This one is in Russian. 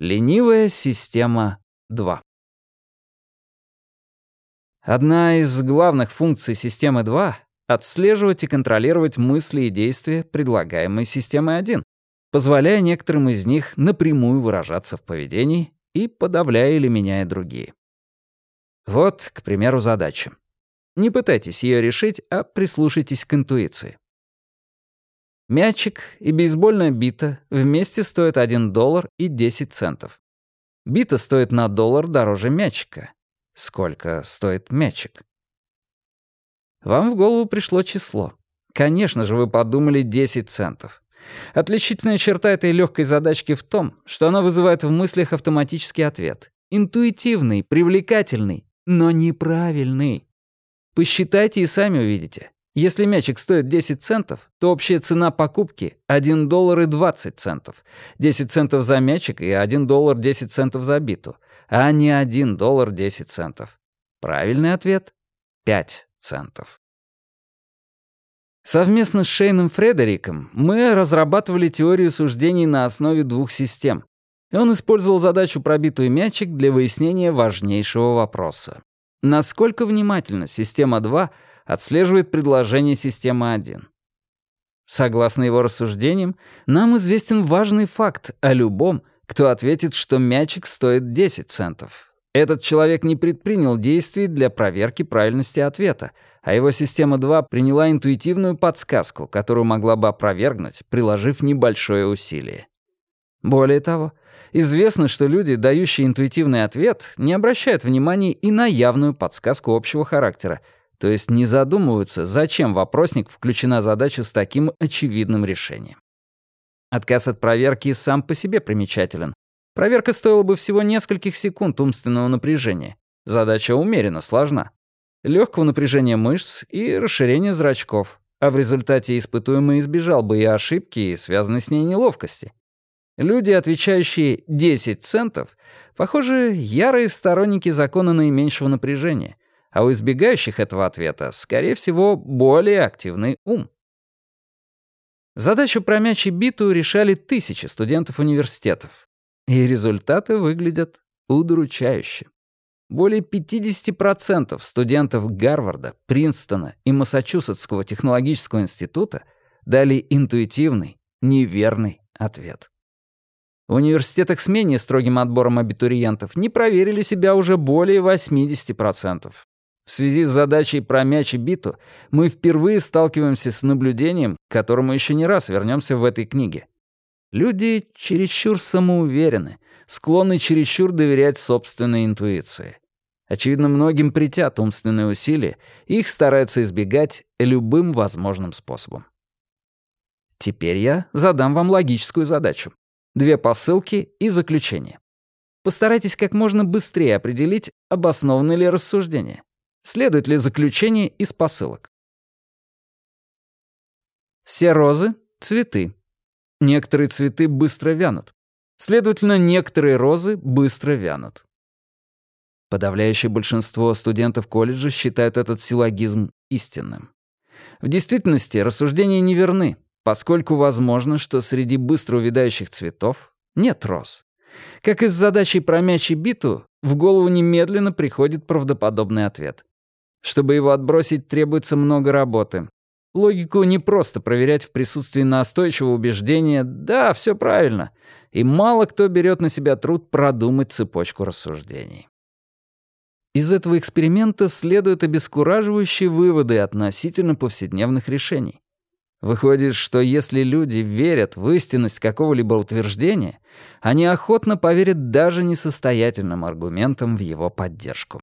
Ленивая система 2. Одна из главных функций системы 2 — отслеживать и контролировать мысли и действия, предлагаемые системой 1, позволяя некоторым из них напрямую выражаться в поведении и подавляя или меняя другие. Вот, к примеру, задача. Не пытайтесь ее решить, а прислушайтесь к интуиции. Мячик и бейсбольная бита вместе стоят 1 доллар и 10 центов. Бита стоит на доллар дороже мячика. Сколько стоит мячик? Вам в голову пришло число. Конечно же, вы подумали 10 центов. Отличительная черта этой легкой задачки в том, что она вызывает в мыслях автоматический ответ. Интуитивный, привлекательный, но неправильный. Посчитайте и сами увидите. Если мячик стоит 10 центов, то общая цена покупки — 1 доллар и 20 центов. 10 центов за мячик и 1 доллар 10 центов за биту, а не 1 доллар 10 центов. Правильный ответ — 5 центов. Совместно с Шейном Фредериком мы разрабатывали теорию суждений на основе двух систем, и он использовал задачу «пробитый мячик» для выяснения важнейшего вопроса. Насколько внимательно система 2 отслеживает предложение системы 1? Согласно его рассуждениям, нам известен важный факт о любом, кто ответит, что мячик стоит 10 центов. Этот человек не предпринял действий для проверки правильности ответа, а его система 2 приняла интуитивную подсказку, которую могла бы опровергнуть, приложив небольшое усилие. Более того, Известно, что люди, дающие интуитивный ответ, не обращают внимания и на явную подсказку общего характера, то есть не задумываются, зачем в вопросник включена задача с таким очевидным решением. Отказ от проверки сам по себе примечателен. Проверка стоила бы всего нескольких секунд умственного напряжения. Задача умеренно сложна. Легкого напряжения мышц и расширения зрачков, а в результате испытуемый избежал бы и ошибки, и связанной с ней неловкости. Люди, отвечающие 10 центов, похоже, ярые сторонники закона наименьшего напряжения, а у избегающих этого ответа, скорее всего, более активный ум. Задачу про мяч и биту решали тысячи студентов университетов. И результаты выглядят удручающе. Более 50% студентов Гарварда, Принстона и Массачусетского технологического института дали интуитивный, неверный ответ. В университетах с менее строгим отбором абитуриентов не проверили себя уже более 80%. В связи с задачей про мяч и биту мы впервые сталкиваемся с наблюдением, к которому еще не раз вернемся в этой книге. Люди чересчур самоуверены, склонны чересчур доверять собственной интуиции. Очевидно, многим притят умственные усилия, их стараются избегать любым возможным способом. Теперь я задам вам логическую задачу две посылки и заключение. Постарайтесь как можно быстрее определить, обоснованы ли рассуждения. Следует ли заключение из посылок. Все розы — цветы. Некоторые цветы быстро вянут. Следовательно, некоторые розы быстро вянут. Подавляющее большинство студентов колледжа считают этот силлогизм истинным. В действительности рассуждения неверны, поскольку возможно, что среди быстро увядающих цветов нет роз. Как и с задачей про мяч и биту, в голову немедленно приходит правдоподобный ответ. Чтобы его отбросить, требуется много работы. Логику не просто проверять в присутствии настойчивого убеждения «да, все правильно», и мало кто берет на себя труд продумать цепочку рассуждений. Из этого эксперимента следуют обескураживающие выводы относительно повседневных решений. Выходит, что если люди верят в истинность какого-либо утверждения, они охотно поверят даже несостоятельным аргументам в его поддержку.